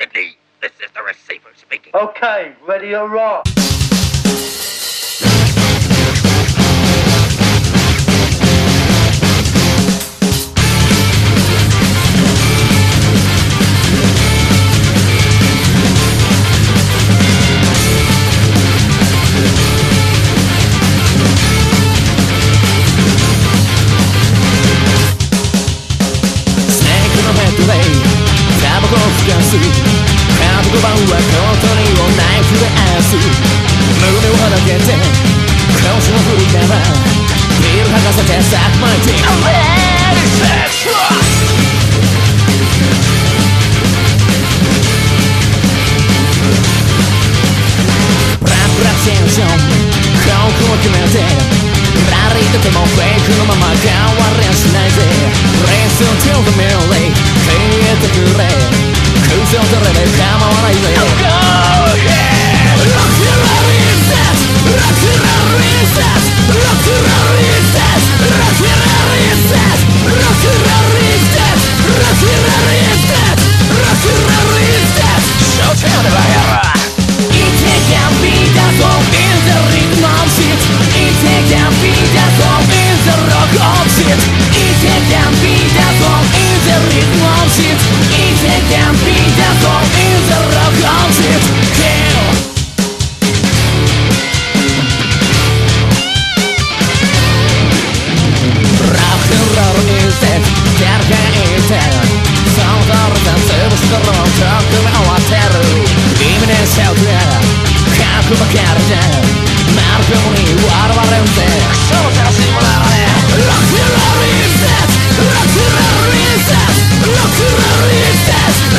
Sydney, this is the receiver speaking. Okay, ready or rock. スネークのヘッドでタバコをふかす カブ5番はコートニーをナイフであす胸をはだけて腰の振りからビール吐かせてサックマイティー Let it sex ブラックラテンション。顔を決めてラリーとてもフェイクのまま変わりゃしないぜ Listen to the music 消えてくれ。空想どれで構わないぜ Go せなる秒に笑われんぜクソも楽しいもならねロックンローセスロックンローセスロックンローセス